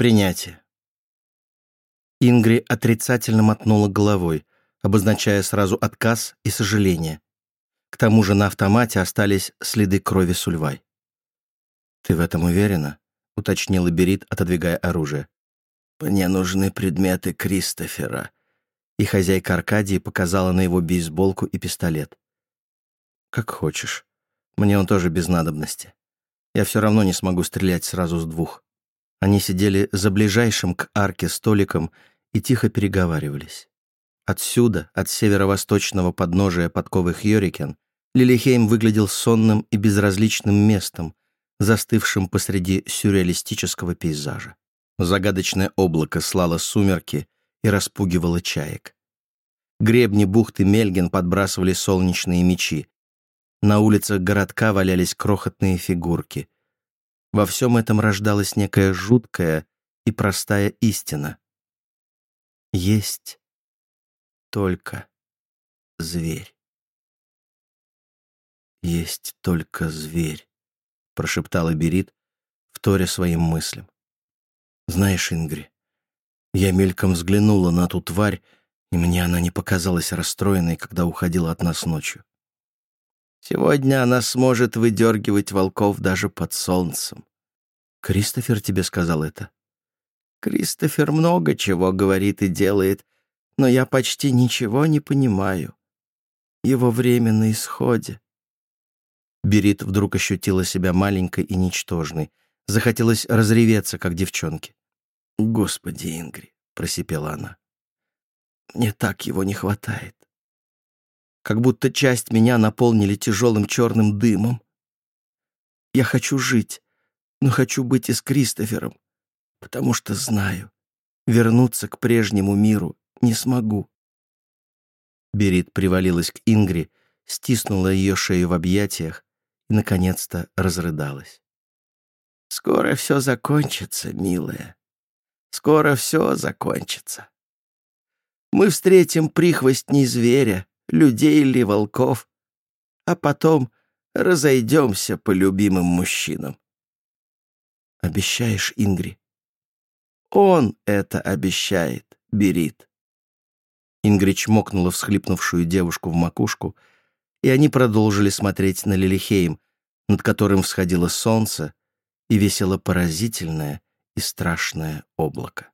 Принятие. Ингри отрицательно мотнула головой, обозначая сразу отказ и сожаление. К тому же на автомате остались следы крови Сульвай. «Ты в этом уверена?» — уточнил Берит, отодвигая оружие. «Мне нужны предметы Кристофера». И хозяйка Аркадии показала на его бейсболку и пистолет. «Как хочешь. Мне он тоже без надобности. Я все равно не смогу стрелять сразу с двух». Они сидели за ближайшим к арке столиком и тихо переговаривались. Отсюда, от северо-восточного подножия подковых Йорикен, Лилихейм выглядел сонным и безразличным местом, застывшим посреди сюрреалистического пейзажа. Загадочное облако слало сумерки и распугивало чаек. Гребни бухты Мельген подбрасывали солнечные мечи. На улицах городка валялись крохотные фигурки. Во всем этом рождалась некая жуткая и простая истина. Есть только зверь. Есть только зверь прошептала Берит, вторя своим мыслям. «Знаешь, Ингри, я мельком взглянула на ту тварь, и мне она не показалась расстроенной, когда уходила от нас ночью. Сегодня она сможет выдергивать волков даже под солнцем. Кристофер тебе сказал это? Кристофер много чего говорит и делает, но я почти ничего не понимаю. Его время на исходе. Берит вдруг ощутила себя маленькой и ничтожной. Захотелось разреветься, как девчонке. «Господи, Ингри!» — просипела она. «Мне так его не хватает. Как будто часть меня наполнили тяжелым черным дымом. Я хочу жить, но хочу быть и с Кристофером, потому что знаю, вернуться к прежнему миру не смогу». Берит привалилась к Ингри, стиснула ее шею в объятиях, и, наконец-то, разрыдалась. «Скоро все закончится, милая. Скоро все закончится. Мы встретим прихвостней зверя, людей или волков, а потом разойдемся по любимым мужчинам. Обещаешь, Ингри? Он это обещает, Берит. Ингри чмокнула всхлипнувшую девушку в макушку — и они продолжили смотреть на Лилихейм, над которым всходило солнце и висело поразительное и страшное облако.